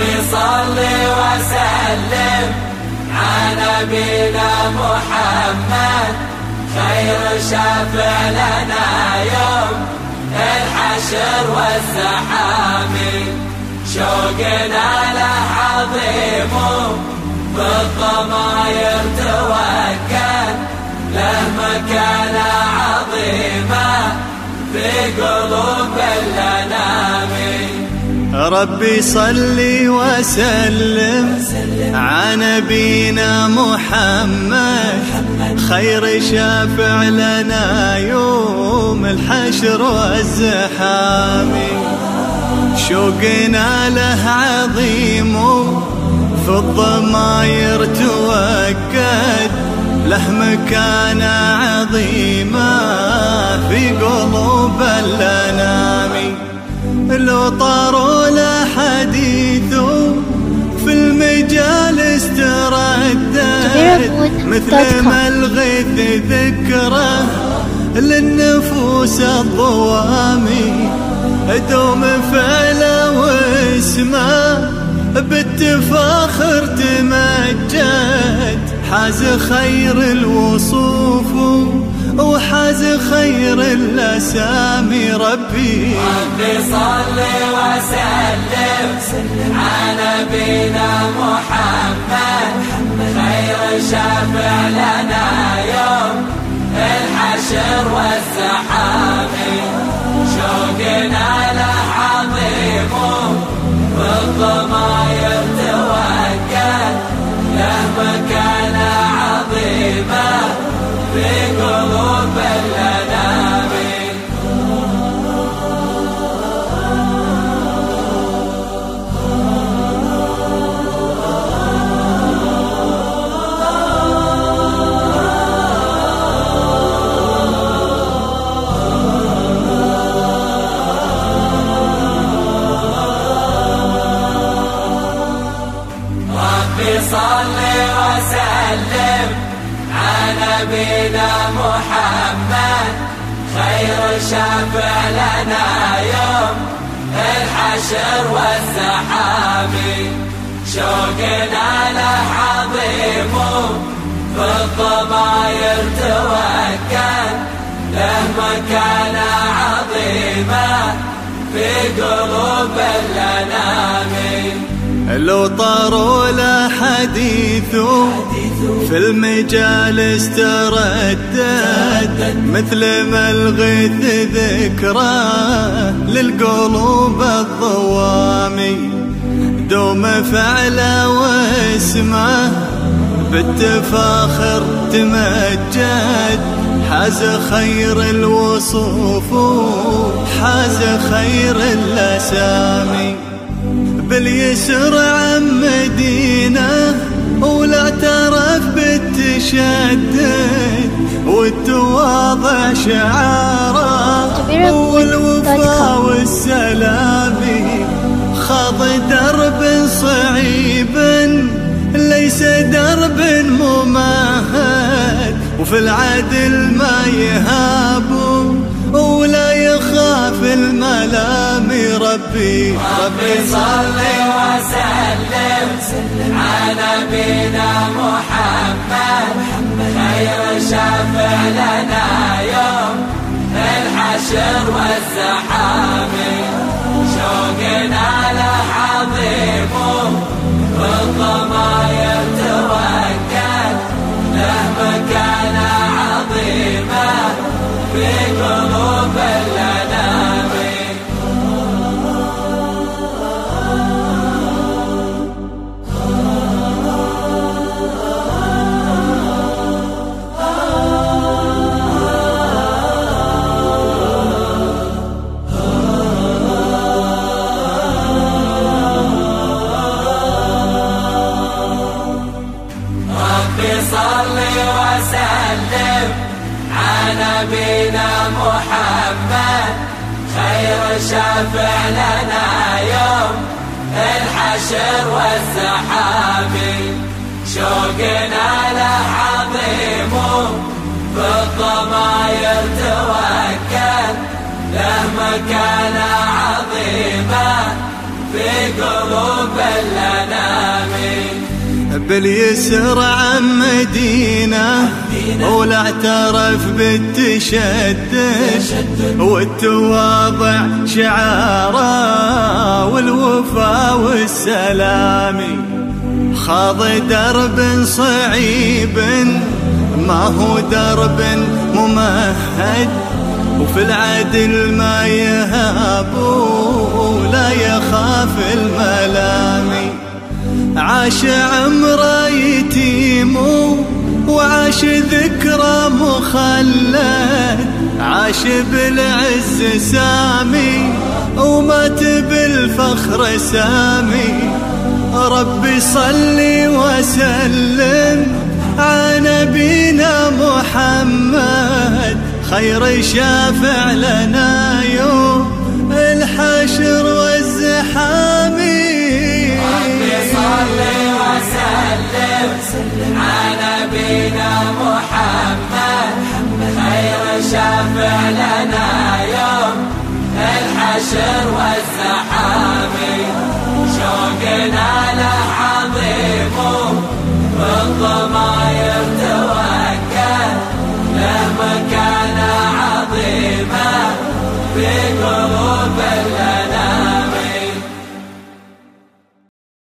ربي صل وسلم على نبينا محمد خير شافع لنا يوم. الحشر والزحام شوقنا له عظيم بالضماير توكل له مكانة عظيمة ربي صلي وسلم على نبينا محمد. خير شافع لنا يوم الحشر والزحام. شوقنا له عظيم في الضماير توكد له مكانة عظيمة في قلوب الأنام. لو طاروا له حديثه في المجالس تردد مثل ما الغيث ذكره للنفوس الضوامي. دوم فعله واسمه بالتفاخر تمجد حاز خير الوصوف. وحاز خير الأسامي ربي. ربي صل وسلم على نبينا محمد. خير شافع لنا يوم. نبينا محمد خير شافع لنا يوم. الحشر والزحام شوقنا له عظيم في الضماير توكل له مكانة عظيمة في قلوب الأنام لو طاروا له حديثه في المجالس تردد مثل ما الغيث ذكراه للقلوب الضوامي. دوم فعله واسمه بالتفاخر تمجد حاز خير الوصوف حاز خير الأسامي. باليسر عن مدينة ولا اعترف بالتشدد والتواضع شعاره والوفاء والسلام خاض درب صعيب ليس درب ممهد وفي العدل ما ولا يخاف الملام ربي. ربي صل وسلم على نبينا محمد. خير شافع لنا يوم الحشر والزحام. خير شافع لنا يوم الحشر والزحام شوقنا له عظيم بالضماير توكل. له مكانة عظيمة في قلوب الأنام باليسر عن مدينة. ولا اعترف بالتشدد. والتواضع شعاره والوفا والسلام. خاض درب صعيب ما هو درب ممهد. وفي العدل ما يهاب ولا يخاف الملامي عاش عمره يتيم وعاش ذكرى مخلد. عاش بالعز سامي ومات بالفخر سامي. ربي صلي وسلم على نبينا محمد. خير شافع لنا الحشر والزحام. شوقنا له